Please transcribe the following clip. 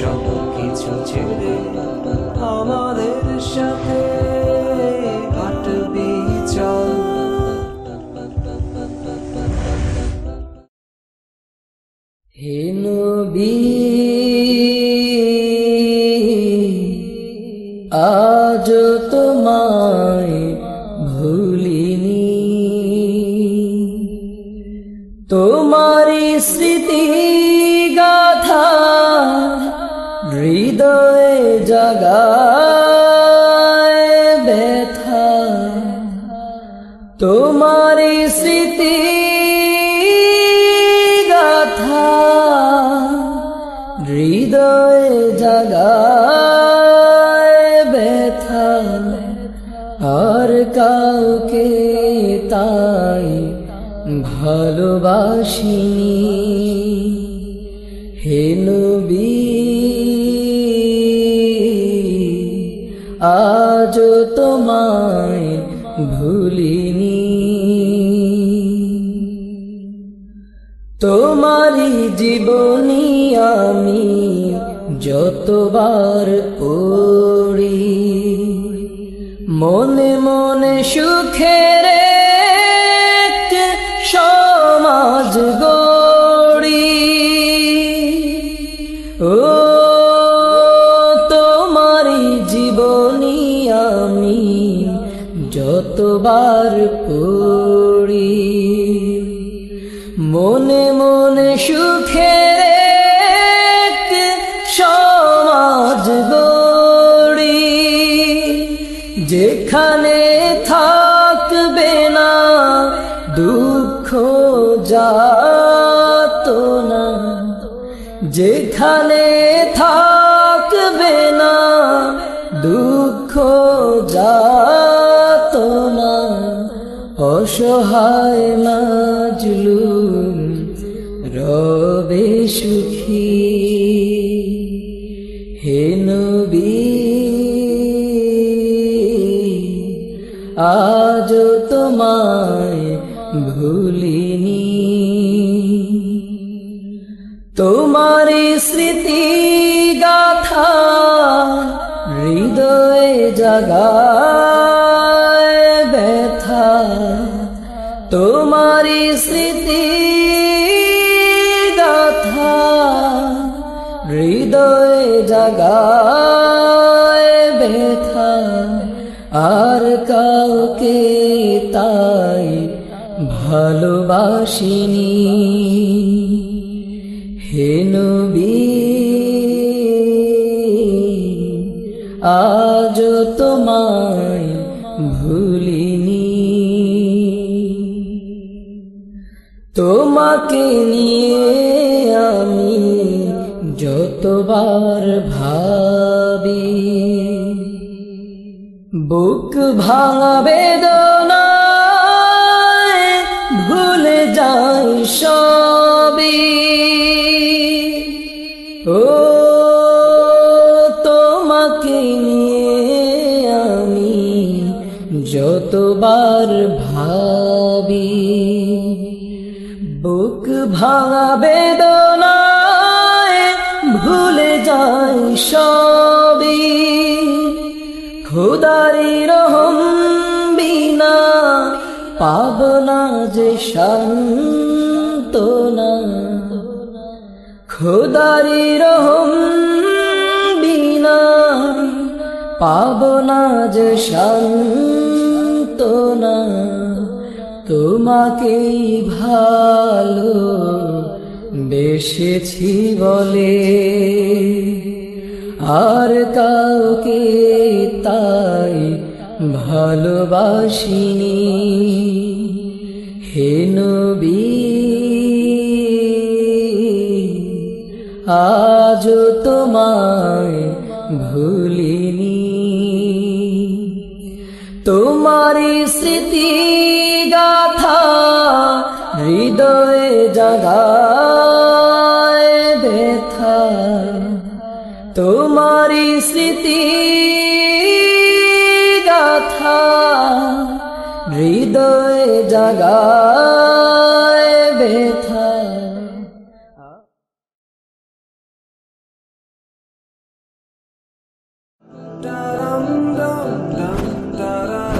সব কিছু ছেড়ে আমাদের সাথে হাঁটবি চল। হে আজ তোমায় ভুলিনি। তোমারি স্মৃতি হৃদয়ে জাগায় ব্যথা। তোমার স্মৃতি গাথা। হৃদয়ে জাগায় ব্যথা। আর কাউকে তাই ভালোবাসিনি। হে আজ তোমায় ভুলিনি। তোমারি জীবনী আমি যতবার পড়ি মনে মনে সুখের যতবার পড়ি, মনে মনে একটি সমাজ গড়ি, যেখানে থাকবে না দুঃখ যাত না যেখানে থাকবে না দুঃখ না অসহায় মাজলুম রবে সুখী। হে নবী আজ তোমায় ভুলিনি। তোমারি স্মৃতি গাথা হৃদয়ে জাগায় ব্যথা তোমারি স্মৃতি গাথা, হৃদয়ে জাগায় ব্যথা। আর কাউকে তাই ভালোবাসিনি। হে নবী আজ তোমায় ভুলিনি। তোমাকে নিয়ে আমি যতবার ভাবি বুক ভাঙা বেদনায় যতবার ভাবি, বুক ভাঙা বেদনায় ভুলে যাই সবই। খুদারি রহম বিনা পাবনা যে শান্তনা খুদারি রহম পাবনা যে শান্তনা, তোমাকেই ভালো বেসেছি বলে। আর কাউকে তাই ভালোবাসিনি। হে নবী আজ তোমায় ভুলিনি। তোমারি স্মৃতি গাথা হৃদয়ে জাগায় ব্যথা। তোমারি স্মৃতি গাথা হৃদয়ে জাগায় ব্যথা। dum dum dum dum